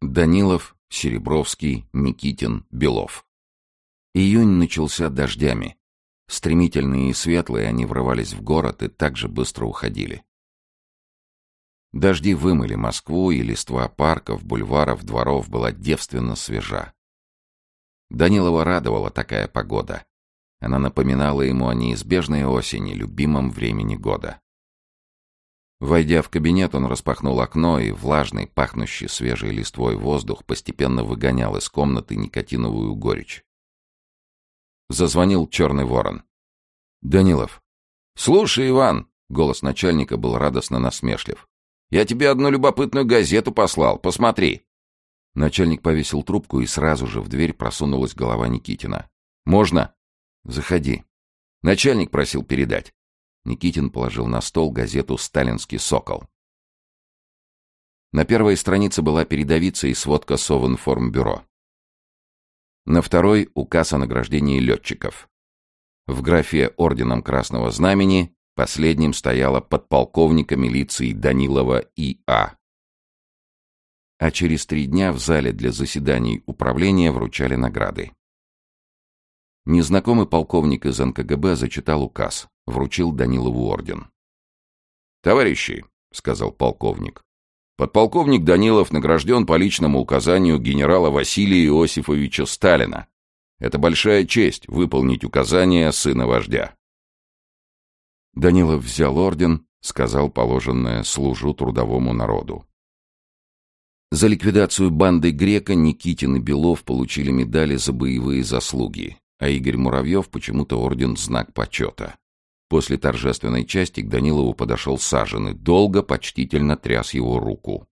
Данилов, Серебровский, Никитин, Белов. Июнь начался дождями. Стремительные и светлые они врывались в город и так же быстро уходили. Дожди вымыли Москву, и листва парков, бульваров, дворов была девственно свежа. Данилова радовала такая погода. Она напоминала ему о неизбежной осени, любимом времени года. Войдя в кабинет, он распахнул окно, и влажный, пахнущий свежей листвой воздух постепенно выгонял из комнаты никотиновую горечь. Зазвонил черный ворон. «Данилов». «Слушай, Иван!» — голос начальника был радостно насмешлив. «Я тебе одну любопытную газету послал, посмотри!» Начальник повесил трубку, и сразу же в дверь просунулась голова Никитина. «Можно?» «Заходи». Начальник просил передать. Никитин положил на стол газету «Сталинский сокол». На первой странице была передовица и сводка Совинформбюро. На второй — указ о награждении летчиков. В графе «Орденом Красного Знамени» последним стояла подполковника милиции Данилова И.А. А через три дня в зале для заседаний управления вручали награды. Незнакомый полковник из НКГБ зачитал указ, вручил Данилову орден. «Товарищи», — сказал полковник, — «подполковник Данилов награжден по личному указанию генерала Василия Иосифовича Сталина. Это большая честь — выполнить указания сына вождя». Данилов взял орден, сказал положенное «служу трудовому народу». За ликвидацию банды Грека Никитин и Белов получили медали за боевые заслуги, а Игорь Муравьев почему-то орден «Знак почета». После торжественной части к Данилову подошел Сажен и долго, почтительно тряс его руку.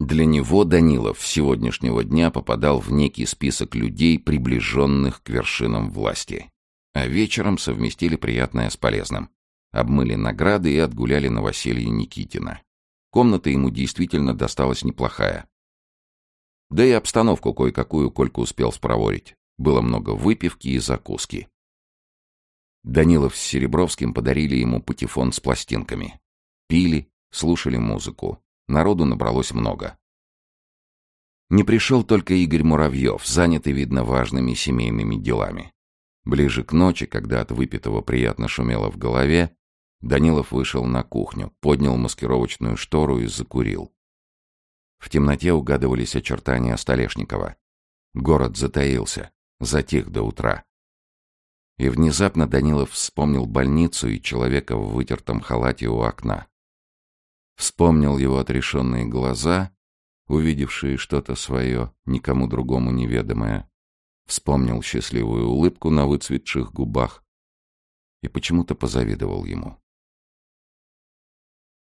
Для него Данилов с сегодняшнего дня попадал в некий список людей, приближенных к вершинам власти. А вечером совместили приятное с полезным. Обмыли награды и отгуляли Василия Никитина. Комната ему действительно досталась неплохая. Да и обстановку кое-какую Колька успел спроворить. Было много выпивки и закуски. Данилов с Серебровским подарили ему патефон с пластинками. Пили, слушали музыку. Народу набралось много. Не пришел только Игорь Муравьев, занятый, видно, важными семейными делами. Ближе к ночи, когда от выпитого приятно шумело в голове, Данилов вышел на кухню, поднял маскировочную штору и закурил. В темноте угадывались очертания Столешникова. Город затаился затих до утра. И внезапно Данилов вспомнил больницу и человека в вытертом халате у окна. Вспомнил его отрешенные глаза, увидевшие что-то свое, никому другому неведомое. Вспомнил счастливую улыбку на выцветших губах и почему-то позавидовал ему.